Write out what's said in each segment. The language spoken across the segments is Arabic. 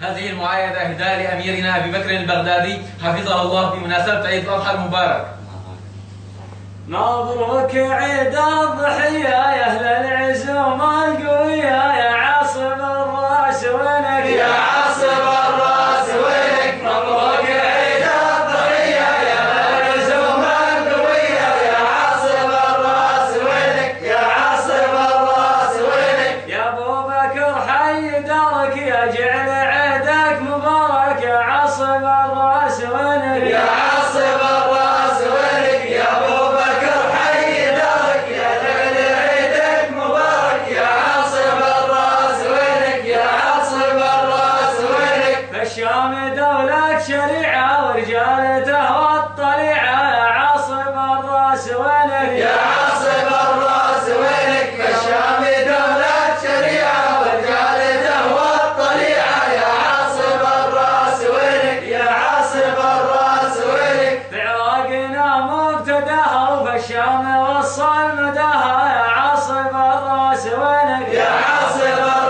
هذه المعايدة إهداء لأميرنا أبي بكر البغدادي حفظه الله بمناسبة عيد الأضحى المبارك. مبروك عيد الضحية يا أهل العزومة القوية يا عاصم الرأس وينك؟ يا عاصم الرأس وينك؟ مبروك عيد الضحية يا أهل العزومة القوية يا عاصم الرأس وينك؟ يا عاصم الرأس وينك؟ يا أبو بكر حي دارك يا جعل الرأس وينك يا عاصم الرأس وينك يا بكر حي دارك. يا جعل عيدك مبارك. يا عاصم الرأس وينك يا عاصم الرأس وينك في الشام دولة شريعة ورجالته والطليعة الشام وصل مداها يا عاصم الراس وينك؟ يا عاصم الراس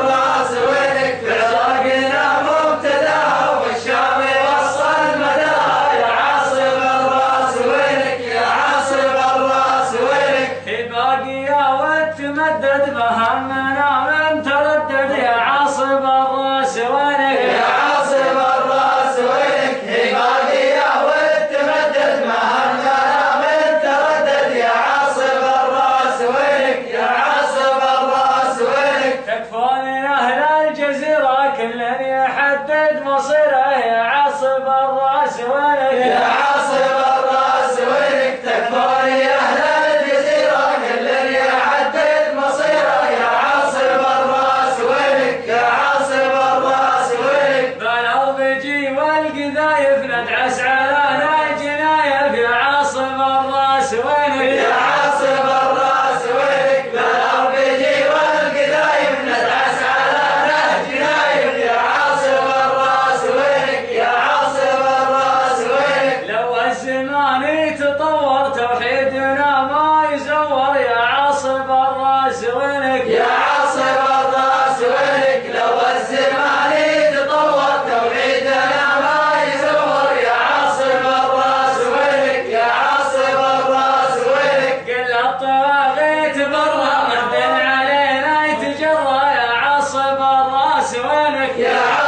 الزمان يتطور توحيدنا ما يزور يا عاصم الرأس وينك؟ يا عاصم الرأس وينك؟ لو الزمان يتطور توحيدنا ما يزور يا عاصم الرأس وينك؟ يا عاصم الرأس وينك؟ قل الطواغيت برا مهدن علينا يتجرى يا عاصم الرأس وينك؟ يا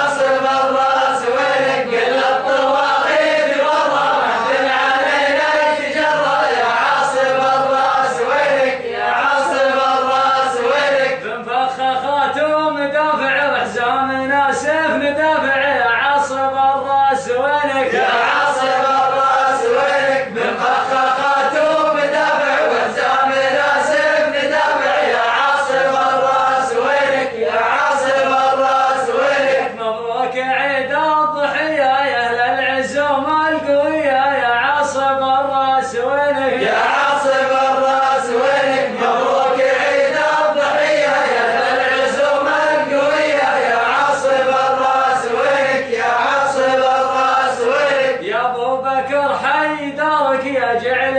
فرحي دارك يا جعل